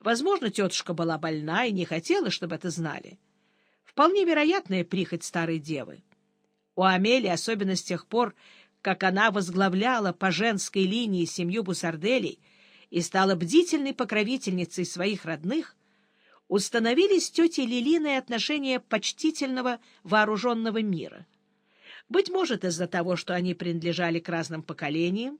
Возможно, тетушка была больна и не хотела, чтобы это знали. Вполне вероятная прихоть старой девы. У Амели, особенно с тех пор, как она возглавляла по женской линии семью Бусарделей и стала бдительной покровительницей своих родных, установились с тетей Лилиной отношения почтительного вооруженного мира. Быть может, из-за того, что они принадлежали к разным поколениям,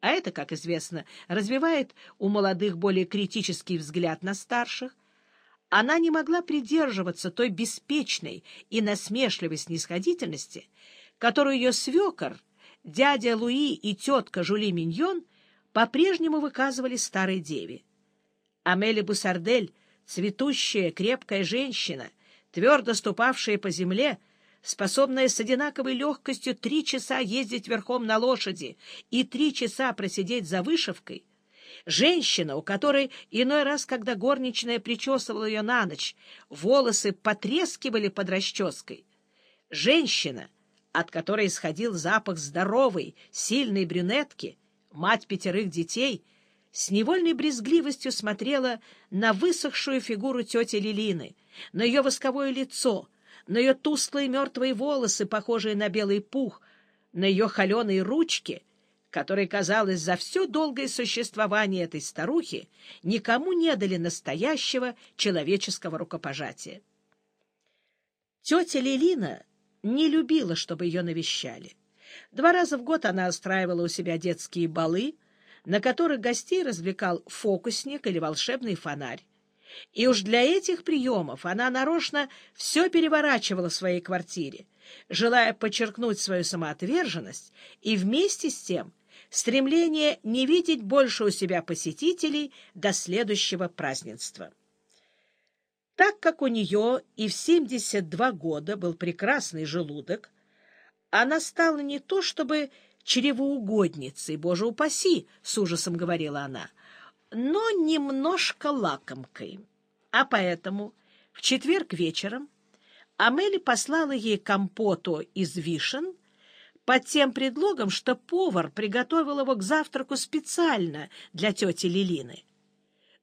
а это, как известно, развивает у молодых более критический взгляд на старших, она не могла придерживаться той беспечной и насмешливой снисходительности, которую ее свекор, дядя Луи и тетка Жули Миньон по-прежнему выказывали старой деве. Амели Бусардель цветущая, крепкая женщина, твердо ступавшая по земле, способная с одинаковой легкостью три часа ездить верхом на лошади и три часа просидеть за вышивкой, женщина, у которой иной раз, когда горничная причесывала ее на ночь, волосы потрескивали под расческой, женщина, от которой исходил запах здоровой, сильной брюнетки, мать пятерых детей — с невольной брезгливостью смотрела на высохшую фигуру тети Лилины, на ее восковое лицо, на ее тусклые мертвые волосы, похожие на белый пух, на ее холеные ручки, которые, казалось, за все долгое существование этой старухи никому не дали настоящего человеческого рукопожатия. Тетя Лилина не любила, чтобы ее навещали. Два раза в год она устраивала у себя детские балы — на которых гостей развлекал фокусник или волшебный фонарь. И уж для этих приемов она нарочно все переворачивала в своей квартире, желая подчеркнуть свою самоотверженность и вместе с тем стремление не видеть больше у себя посетителей до следующего празднества. Так как у нее и в 72 года был прекрасный желудок, она стала не то чтобы чревоугодницей, боже упаси, — с ужасом говорила она, — но немножко лакомкой. А поэтому в четверг вечером Амели послала ей компоту из вишен под тем предлогом, что повар приготовил его к завтраку специально для тети Лилины.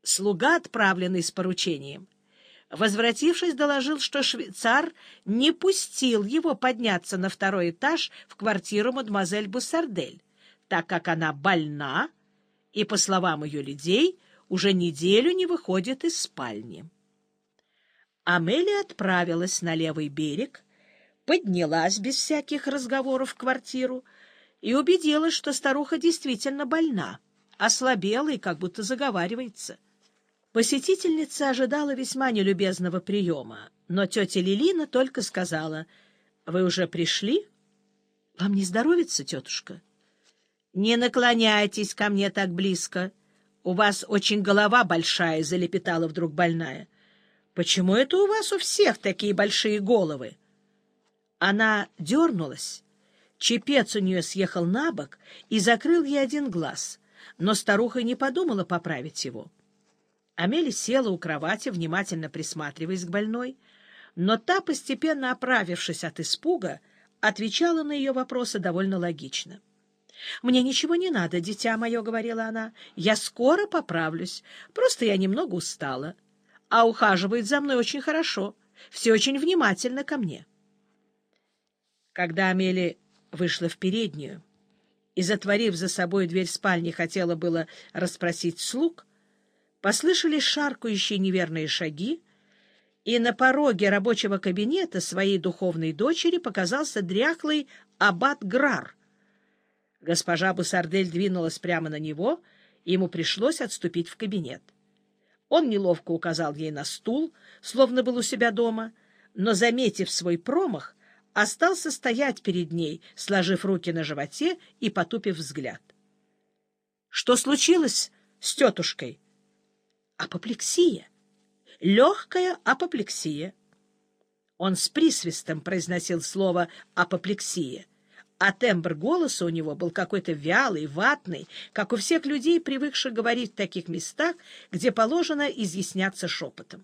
Слуга, отправленный с поручением, Возвратившись, доложил, что швейцар не пустил его подняться на второй этаж в квартиру мадемуазель Буссардель, так как она больна и, по словам ее людей, уже неделю не выходит из спальни. Амелия отправилась на левый берег, поднялась без всяких разговоров в квартиру и убедилась, что старуха действительно больна, ослабела и как будто заговаривается. Посетительница ожидала весьма нелюбезного приема, но тетя Лилина только сказала, «Вы уже пришли? Вам не здоровится, тетушка?» «Не наклоняйтесь ко мне так близко. У вас очень голова большая», — залепетала вдруг больная. «Почему это у вас у всех такие большие головы?» Она дернулась. Чепец у нее съехал на бок и закрыл ей один глаз, но старуха не подумала поправить его. Амели села у кровати, внимательно присматриваясь к больной, но та, постепенно оправившись от испуга, отвечала на ее вопросы довольно логично. «Мне ничего не надо, дитя мое», — говорила она. «Я скоро поправлюсь. Просто я немного устала. А ухаживает за мной очень хорошо. Все очень внимательно ко мне». Когда Амели вышла в переднюю и, затворив за собой дверь спальни, хотела было расспросить слуг, Послышались шаркающие неверные шаги, и на пороге рабочего кабинета своей духовной дочери показался дряхлый аббат Грар. Госпожа Бусардель двинулась прямо на него, и ему пришлось отступить в кабинет. Он неловко указал ей на стул, словно был у себя дома, но, заметив свой промах, остался стоять перед ней, сложив руки на животе и потупив взгляд. — Что случилось с тетушкой? апоплексия. Легкая апоплексия. Он с присвистом произносил слово «апоплексия», а тембр голоса у него был какой-то вялый, ватный, как у всех людей, привыкших говорить в таких местах, где положено изъясняться шепотом.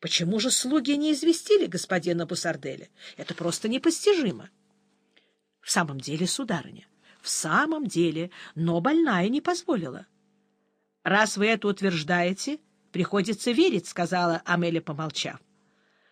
Почему же слуги не известили господина Бусарделя? Это просто непостижимо. В самом деле, сударыня, в самом деле, но больная не позволила. Раз вы это утверждаете, Приходится верить, — сказала Амелия, помолчав.